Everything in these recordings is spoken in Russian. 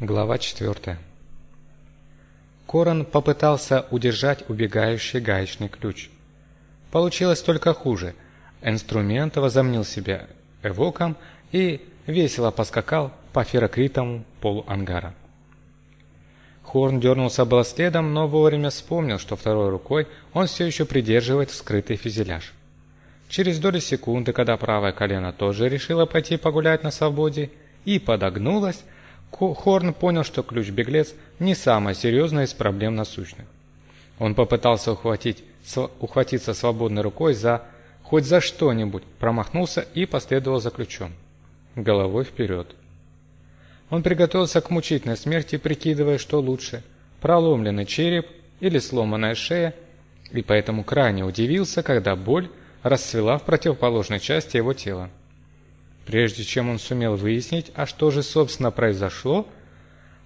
Глава 4 Корон попытался удержать убегающий гаечный ключ. Получилось только хуже. Инструмент возомнил себя эвоком и весело поскакал по ферокритому полу ангара. Хорн дернулся было следом, но вовремя вспомнил, что второй рукой он все еще придерживает вскрытый фюзеляж. Через доли секунды, когда правое колено тоже решило пойти погулять на свободе и подогнулось, Хорн понял, что ключ-беглец не самая серьезная из проблем насущных. Он попытался ухватить, ухватиться свободной рукой за хоть за что-нибудь, промахнулся и последовал за ключом. Головой вперед. Он приготовился к мучительной смерти, прикидывая, что лучше – проломленный череп или сломанная шея, и поэтому крайне удивился, когда боль расцвела в противоположной части его тела. Прежде чем он сумел выяснить, а что же собственно произошло,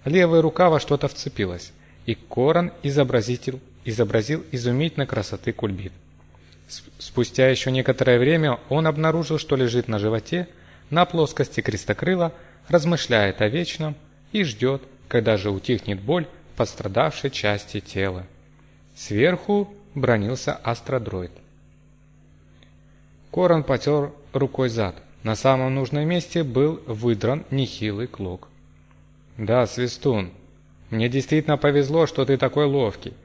левая рука во что-то вцепилась, и Коран изобразитель изобразил изумительно красоты кульбит. Спустя еще некоторое время он обнаружил, что лежит на животе, на плоскости крестокрыла, размышляет о вечном и ждет, когда же утихнет боль пострадавшей части тела. Сверху бронился астродроид. Коран потер рукой зад. На самом нужном месте был выдран нехилый клок. «Да, Свистун, мне действительно повезло, что ты такой ловкий.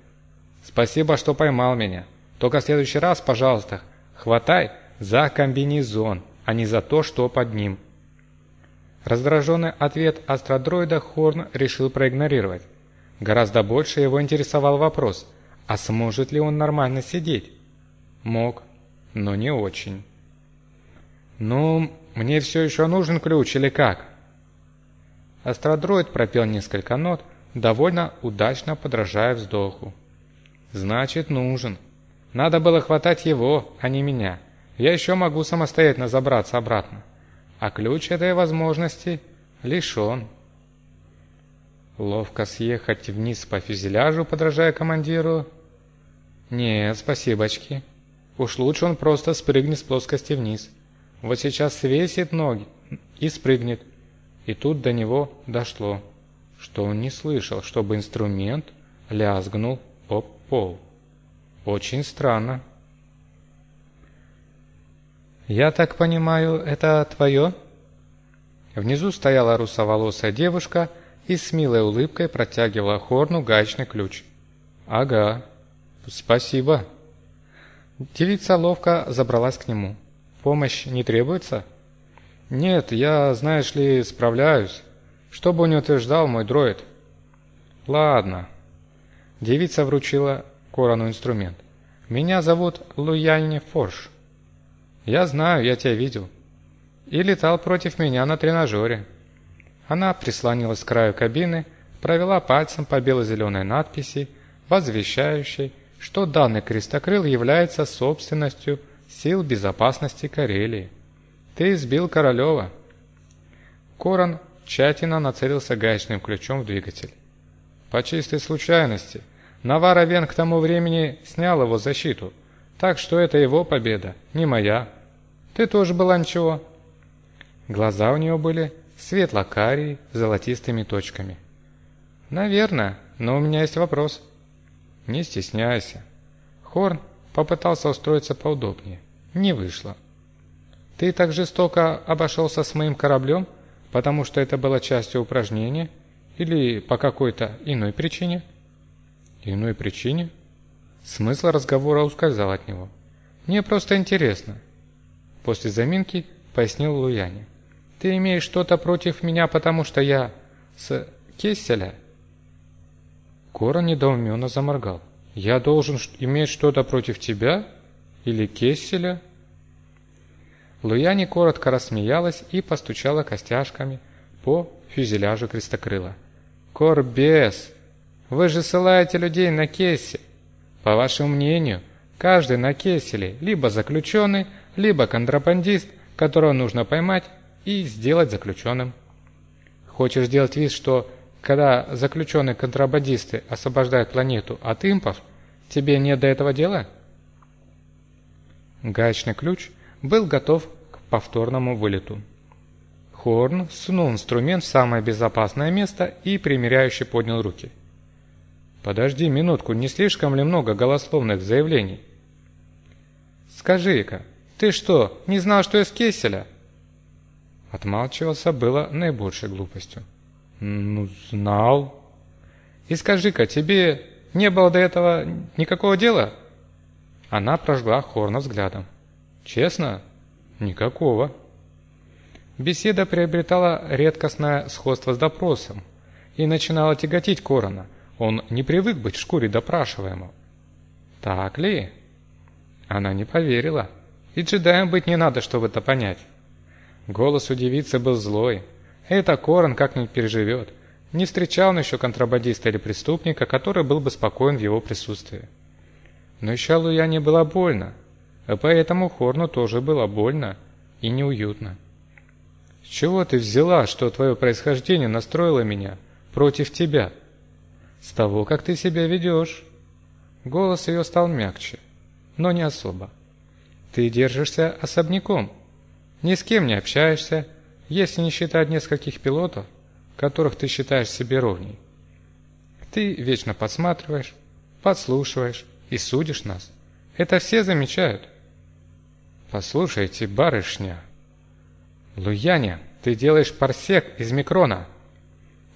Спасибо, что поймал меня. Только в следующий раз, пожалуйста, хватай за комбинезон, а не за то, что под ним». Раздраженный ответ астродроида Хорн решил проигнорировать. Гораздо больше его интересовал вопрос, а сможет ли он нормально сидеть? Мог, но не очень. «Ну, мне все еще нужен ключ или как?» Астродроид пропел несколько нот, довольно удачно подражая вздоху. «Значит, нужен. Надо было хватать его, а не меня. Я еще могу самостоятельно забраться обратно. А ключ этой возможности лишен». Ловко съехать вниз по фюзеляжу, подражая командиру? Нет, спасибочки. Уж лучше он просто спрыгнет с плоскости вниз. Вот сейчас свесит ноги и спрыгнет. И тут до него дошло, что он не слышал, чтобы инструмент лязгнул об пол. Очень странно. «Я так понимаю, это твое?» Внизу стояла русоволосая девушка и с милой улыбкой протягивала Хорну гаечный ключ. «Ага, спасибо». Девица ловко забралась к нему. Помощь не требуется? Нет, я, знаешь ли, справляюсь. Что бы не утверждал мой дроид. Ладно. Девица вручила Корану инструмент. Меня зовут Луянни Форш. Я знаю, я тебя видел. И летал против меня на тренажере. Она прислонилась к краю кабины, провела пальцем по бело-зеленой надписи, возвещающей, что данный крестокрыл является собственностью сил безопасности Карелии. Ты избил Королева». Корон тщательно нацелился гаечным ключом в двигатель. По чистой случайности, Навара Вен к тому времени снял его защиту, так что это его победа, не моя. Ты тоже была ничего. Глаза у нее были светло-карие, с золотистыми точками. «Наверное, но у меня есть вопрос». «Не стесняйся». Хорн Попытался устроиться поудобнее. Не вышло. «Ты так жестоко обошелся с моим кораблем, потому что это было частью упражнения или по какой-то иной причине?» «Иной причине?» Смысл разговора ускользал от него. «Мне просто интересно». После заминки пояснил Луяне. «Ты имеешь что-то против меня, потому что я с Кесселя?» Кора недоуменно заморгал. Я должен иметь что-то против тебя? Или Кесселя?» Луяни коротко рассмеялась и постучала костяшками по фюзеляжу крестокрыла. «Корбес! Вы же ссылаете людей на Кессель. По вашему мнению, каждый на Кесселе либо заключенный, либо контрабандист, которого нужно поймать и сделать заключенным. Хочешь сделать вид, что когда заключенные контрабандисты освобождают планету от импов, тебе нет до этого дела? Гаечный ключ был готов к повторному вылету. Хорн сунул инструмент в самое безопасное место и примиряюще поднял руки. «Подожди минутку, не слишком ли много голословных заявлений?» «Скажи-ка, ты что, не знал, что из кеселя?» Отмалчивался было наибольшей глупостью. «Ну, знал». «И скажи-ка, тебе не было до этого никакого дела?» Она прожгла Хорна взглядом. «Честно? Никакого». Беседа приобретала редкостное сходство с допросом и начинала тяготить Корона. Он не привык быть в шкуре допрашиваемого. «Так ли?» Она не поверила. И джедаем быть не надо, чтобы это понять. Голос у девицы был злой. Это Корон как-нибудь переживет. Не встречал он еще контрабандиста или преступника, который был бы спокоен в его присутствии. Но еще Луяне было больно, а поэтому Хорну тоже было больно и неуютно. «С чего ты взяла, что твое происхождение настроило меня против тебя?» «С того, как ты себя ведешь». Голос ее стал мягче, но не особо. «Ты держишься особняком, ни с кем не общаешься, если не считать нескольких пилотов, которых ты считаешь себе ровней. Ты вечно подсматриваешь, подслушиваешь и судишь нас. Это все замечают. Послушайте, барышня. Луяня, ты делаешь парсек из микрона.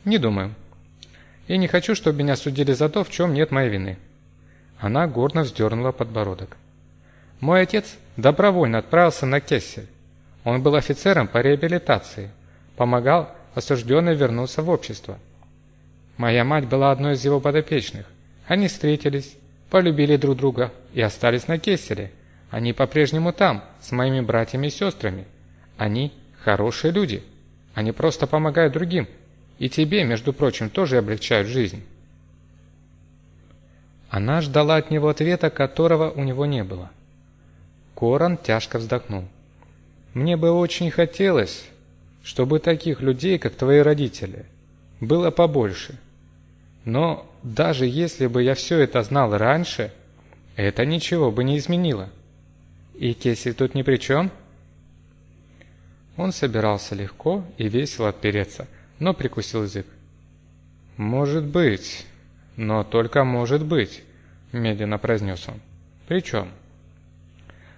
Не думаю. И не хочу, чтобы меня судили за то, в чем нет моей вины. Она гордо вздернула подбородок. Мой отец добровольно отправился на Кессель. Он был офицером по реабилитации, помогал осужденным вернуться в общество. Моя мать была одной из его подопечных. Они встретились, полюбили друг друга и остались на Кесселе. Они по-прежнему там, с моими братьями и сестрами. Они хорошие люди. Они просто помогают другим. И тебе, между прочим, тоже облегчают жизнь. Она ждала от него ответа, которого у него не было. Коран тяжко вздохнул. Мне бы очень хотелось, чтобы таких людей, как твои родители, было побольше. Но даже если бы я все это знал раньше, это ничего бы не изменило. И Кесель тут ни при чем? Он собирался легко и весело отпереться, но прикусил язык. «Может быть, но только может быть», – медленно произнес он. «При чем?»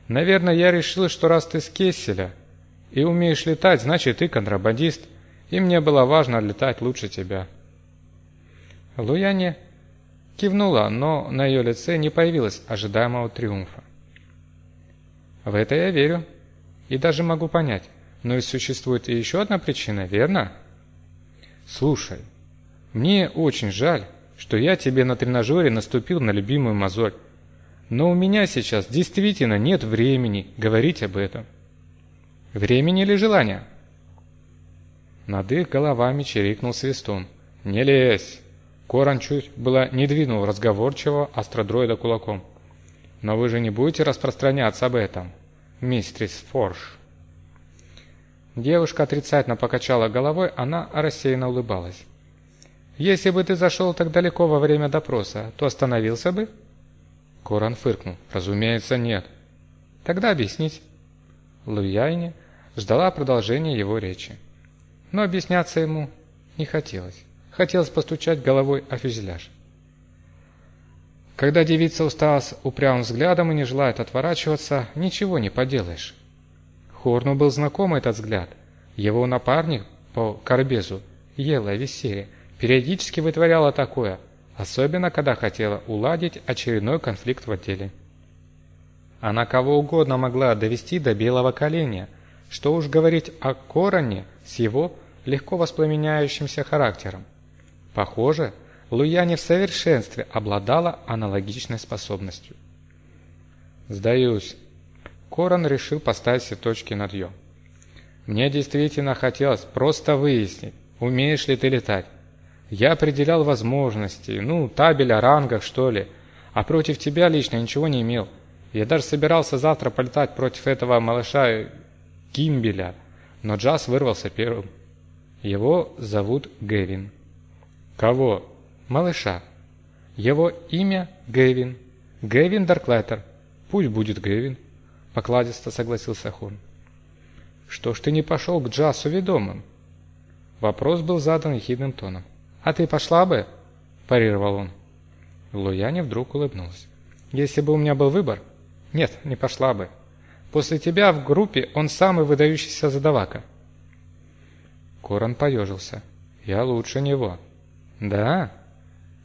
Наверное, я решил, что раз ты с Кесселя и умеешь летать, значит ты контрабандист, и мне было важно летать лучше тебя. Луяне кивнула, но на ее лице не появилось ожидаемого триумфа. В это я верю и даже могу понять, но ведь существует и еще одна причина, верно? Слушай, мне очень жаль, что я тебе на тренажере наступил на любимую мозоль. Но у меня сейчас действительно нет времени говорить об этом. Времени или желания? Над их головами чирикнул свистун. «Не лезь!» Коран чуть было не двинул разговорчивого астродроида кулаком. «Но вы же не будете распространяться об этом, мистрис Форш?» Девушка отрицательно покачала головой, она рассеянно улыбалась. «Если бы ты зашел так далеко во время допроса, то остановился бы?» Коран фыркнул. «Разумеется, нет». «Тогда объяснить». Луяйне ждала продолжения его речи. Но объясняться ему не хотелось. Хотелось постучать головой о фюзеляж. Когда девица устала с упрямым взглядом и не желает отворачиваться, ничего не поделаешь. Хорну был знаком этот взгляд. Его напарник по Карбезу, Ела Весере, периодически вытворяла такое – особенно когда хотела уладить очередной конфликт в отделе. Она кого угодно могла довести до белого коленя, что уж говорить о Короне с его легко воспламеняющимся характером. Похоже, Луяне в совершенстве обладала аналогичной способностью. «Сдаюсь». Корон решил поставить все точки над «ё». «Мне действительно хотелось просто выяснить, умеешь ли ты летать. Я определял возможности, ну, табель о рангах, что ли. А против тебя лично ничего не имел. Я даже собирался завтра полетать против этого малыша Кимбеля, но Джаз вырвался первым. Его зовут Гэвин. Кого? Малыша. Его имя Гэвин. Гэвин Дарклайтер. Пусть будет Гэвин, покладисто согласился Хон. Что ж ты не пошел к Джасу ведомым?» Вопрос был задан ехидным тоном. «А ты пошла бы?» – парировал он. Луяне вдруг улыбнулась. «Если бы у меня был выбор...» «Нет, не пошла бы. После тебя в группе он самый выдающийся задавака». Корон поежился. «Я лучше него». «Да?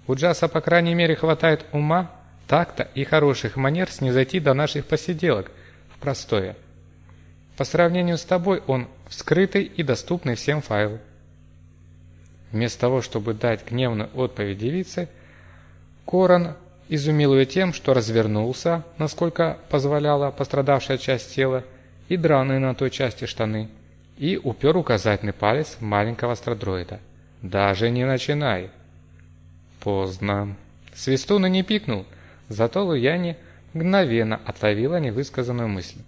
У Джаса, по крайней мере, хватает ума, такта и хороших манер снизойти до наших посиделок в простое. По сравнению с тобой он скрытый и доступный всем файл». Вместо того, чтобы дать гневную отповедь девице, Корон изумил ее тем, что развернулся, насколько позволяла пострадавшая часть тела, и драные на той части штаны, и упер указательный палец маленького астродроида. «Даже не начинай!» Поздно. Свистун и не пикнул, зато Луяне мгновенно отловила невысказанную мысль.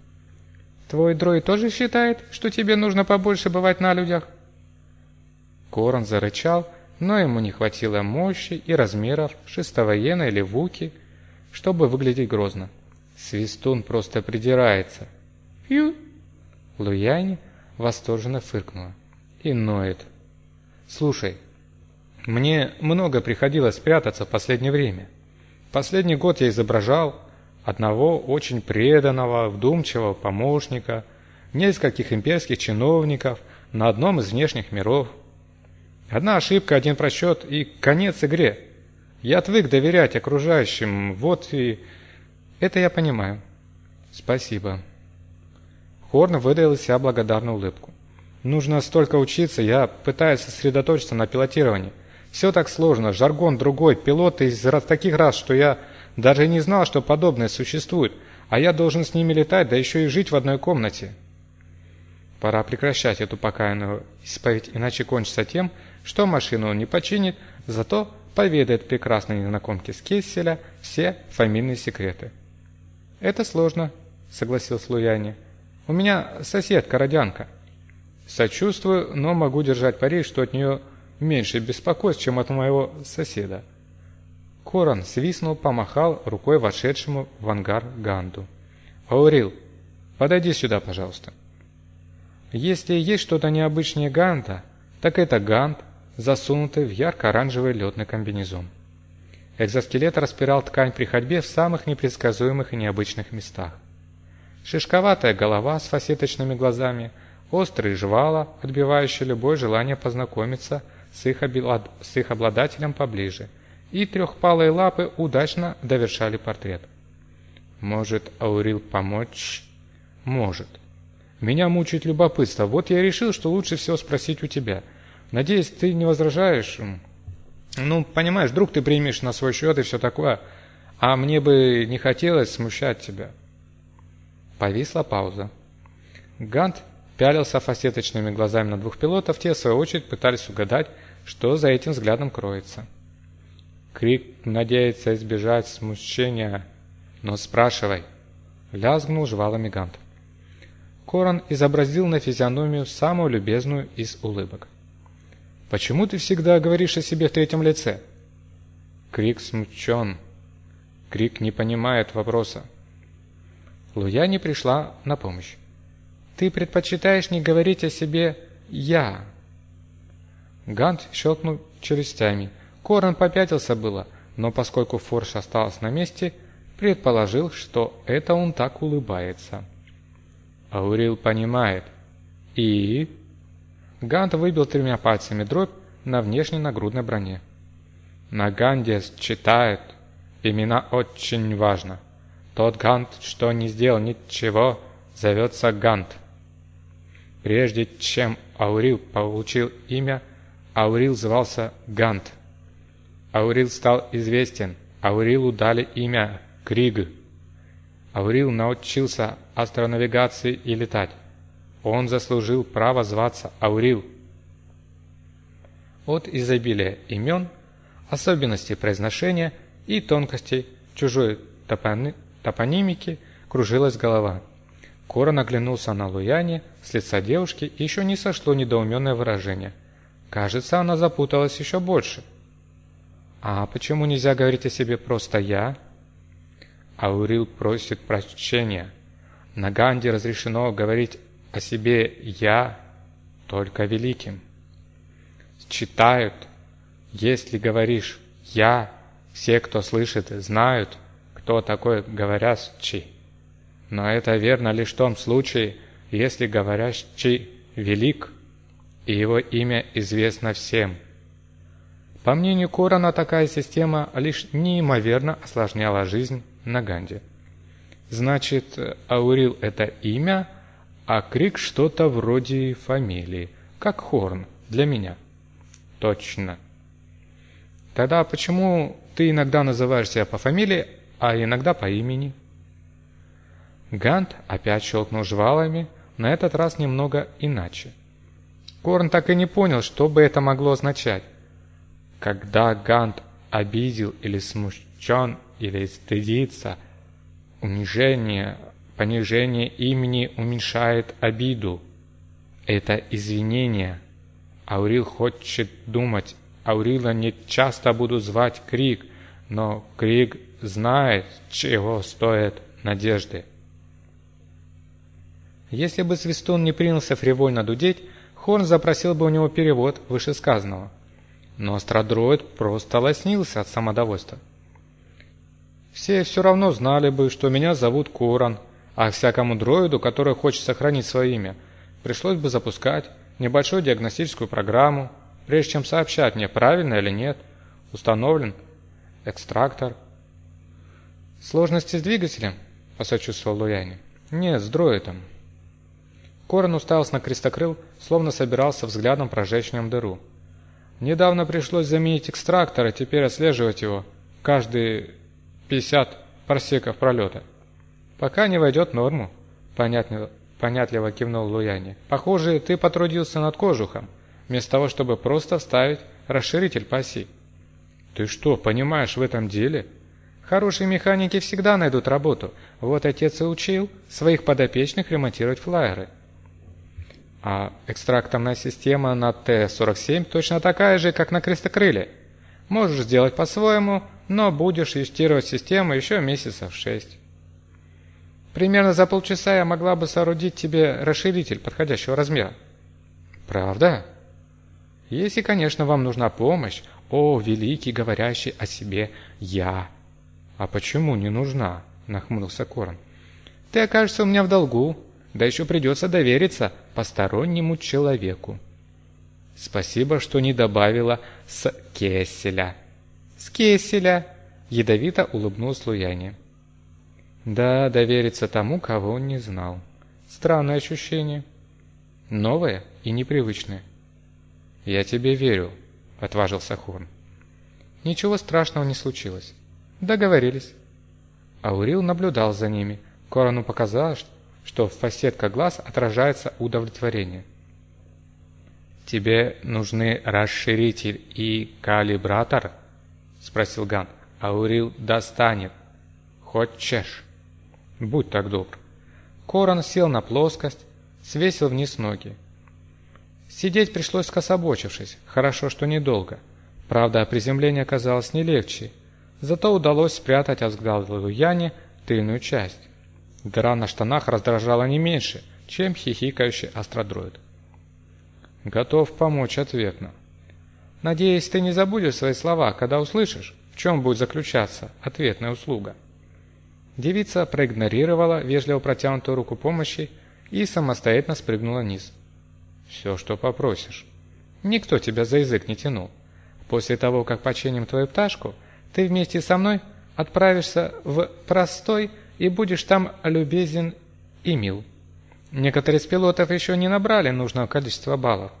«Твой дроид тоже считает, что тебе нужно побольше бывать на людях?» Корон зарычал, но ему не хватило мощи и размеров шестовоена или вуки, чтобы выглядеть грозно. Свистун просто придирается. «Фью!» Луяне восторженно фыркнула. И ноет. «Слушай, мне много приходилось прятаться в последнее время. Последний год я изображал одного очень преданного, вдумчивого помощника, нескольких имперских чиновников на одном из внешних миров – Одна ошибка, один просчет и конец игре. Я отвык доверять окружающим, вот и... Это я понимаю. Спасибо. Хорн выдал из себя благодарную улыбку. Нужно столько учиться, я пытаюсь сосредоточиться на пилотировании. Все так сложно, жаргон другой, пилоты из таких раз, что я даже не знал, что подобное существует, а я должен с ними летать, да еще и жить в одной комнате. Пора прекращать эту покаянную исповедь, иначе кончится тем, что машину он не починит, зато поведает прекрасной незнакомке с Кесселя все фамильные секреты. «Это сложно», — согласился Луяне. «У меня соседка родянка. Сочувствую, но могу держать пари, что от нее меньше беспокойств, чем от моего соседа». Корон свистнул, помахал рукой вошедшему в ангар Ганду. «Аурил, подойди сюда, пожалуйста». Если есть что-то необычнее Ганта, так это Гант, засунутый в ярко-оранжевый летный комбинезон. Экзоскелет распирал ткань при ходьбе в самых непредсказуемых и необычных местах. Шишковатая голова с фасеточными глазами, острые жвала, отбивающие любое желание познакомиться с их, облад... с их обладателем поближе, и трехпалые лапы удачно довершали портрет. Может, Аурил помочь? Может. Меня мучает любопытство, вот я решил, что лучше всего спросить у тебя – Надеюсь, ты не возражаешь? Ну, понимаешь, вдруг ты примешь на свой счет и все такое. А мне бы не хотелось смущать тебя. Повисла пауза. Гант пялился фасеточными глазами на двух пилотов, те, в свою очередь, пытались угадать, что за этим взглядом кроется. Крик надеется избежать смущения, но спрашивай. Лязгнул жвалами Гант. Корон изобразил на физиономию самую любезную из улыбок. Почему ты всегда говоришь о себе в третьем лице? Крик смущен. Крик не понимает вопроса. Луя не пришла на помощь. Ты предпочитаешь не говорить о себе «я». Гант щелкнул челюстями. Корон попятился было, но поскольку Форш остался на месте, предположил, что это он так улыбается. Аурил понимает. И... Гант выбил тремя пальцами дробь на внешней нагрудной броне. На Ганде читают. Имена очень важно. Тот Гант, что не сделал ничего, зовется Гант. Прежде чем Аурил получил имя, Аурил звался Гант. Аурил стал известен. Аурилу дали имя Криг. Аурил научился астронавигации и летать. Он заслужил право зваться Аурил. От изобилия имен, особенностей произношения и тонкостей чужой топони... топонимики кружилась голова. Корон оглянулся на Луяне, с лица девушки еще не сошло недоуменное выражение. Кажется, она запуталась еще больше. «А почему нельзя говорить о себе просто «я»?» Аурил просит прощения. На Ганде разрешено говорить о себе «я» только великим. Читают, если говоришь «я», все, кто слышит, знают, кто такой говорящий. Но это верно лишь в том случае, если говорящий велик, и его имя известно всем. По мнению Корана, такая система лишь неимоверно осложняла жизнь на Ганде. Значит, Аурил – это имя, а Крик – что-то вроде фамилии, как Хорн для меня. Точно. Тогда почему ты иногда называешь себя по фамилии, а иногда по имени? Гант опять щелкнул жвалами, на этот раз немного иначе. Корн так и не понял, что бы это могло означать. Когда Гант обидел или смущен, или стыдится, унижение, понижение имени уменьшает обиду. Это извинение. Аурил хочет думать. Аурила не часто буду звать Крик, но Крик знает, чего стоят надежды. Если бы Свистун не принялся фривольно дудеть, Хорн запросил бы у него перевод вышесказанного. Но астродроид просто лоснился от самодовольства. Все все равно знали бы, что меня зовут Коран, а всякому дроиду, который хочет сохранить свое имя, пришлось бы запускать небольшую диагностическую программу, прежде чем сообщать мне, правильно или нет, установлен экстрактор. «Сложности с двигателем?» – посочувствовал Луяни. «Нет, с дроидом». Корон уставился на крестокрыл, словно собирался взглядом прожечь в дыру. Недавно пришлось заменить экстрактор, а теперь отслеживать его каждые 50 парсеков пролета. Пока не войдет норму, понятно, понятливо кивнул Луяни. Похоже, ты потрудился над кожухом, вместо того, чтобы просто вставить расширитель по оси. Ты что, понимаешь в этом деле? Хорошие механики всегда найдут работу. Вот отец и учил своих подопечных ремонтировать флайеры. А экстракторная система на Т-47 точно такая же, как на крестокрыле. Можешь сделать по-своему, но будешь юстировать систему еще месяцев шесть. Примерно за полчаса я могла бы соорудить тебе расширитель подходящего размера. Правда? Если, конечно, вам нужна помощь, о, великий, говорящий о себе я. А почему не нужна? Нахмурился Корон. Ты окажешься у меня в долгу, да еще придется довериться постороннему человеку. Спасибо, что не добавила «с кеселя». «С кеселя!» — ядовито улыбнулась Луяне. Да, довериться тому, кого он не знал. Странное ощущение. Новое и непривычное. «Я тебе верю», — отважился Хорн. Ничего страшного не случилось. Договорились. Аурил наблюдал за ними. Корану показалось, что в фасетках глаз отражается удовлетворение. «Тебе нужны расширитель и калибратор?» — спросил Ган. «Аурил достанет. Хочешь?» «Будь так добр». Корон сел на плоскость, свесил вниз ноги. Сидеть пришлось скособочившись, хорошо, что недолго. Правда, приземление оказалось не легче, зато удалось спрятать от Яне тыльную часть. Дыра на штанах раздражала не меньше, чем хихикающий астродроид. Готов помочь ответно. Надеюсь, ты не забудешь свои слова, когда услышишь, в чем будет заключаться ответная услуга. Девица проигнорировала вежливо протянутую руку помощи и самостоятельно спрыгнула вниз. «Все, что попросишь. Никто тебя за язык не тянул. После того, как починим твою пташку, ты вместе со мной отправишься в простой и будешь там любезен и мил. Некоторые из пилотов еще не набрали нужного количества баллов,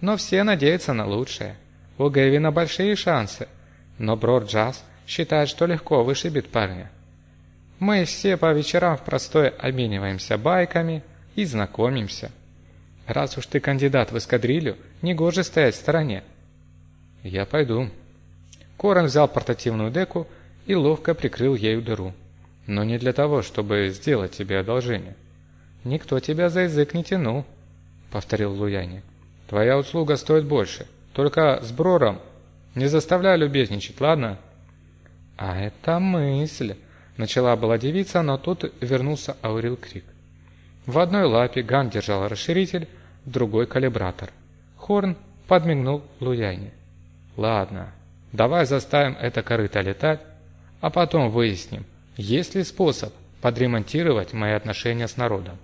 но все надеются на лучшее. У Гэвина большие шансы, но Брод Джаз считает, что легко вышибет парня. Мы все по вечерам в простой обмениваемся байками и знакомимся. Раз уж ты кандидат в эскадрилью, не гоже стоять в стороне. Я пойду. Корон взял портативную деку и ловко прикрыл ею дыру но не для того, чтобы сделать тебе одолжение. Никто тебя за язык не тянул, повторил Луяни. Твоя услуга стоит больше, только с Брором не заставляй любезничать, ладно? А это мысль, начала была девица, но тут вернулся Аурил Крик. В одной лапе Ган держал расширитель, другой – калибратор. Хорн подмигнул Луяне. «Ладно, давай заставим это корыто летать, а потом выясним, есть ли способ подремонтировать мои отношения с народом».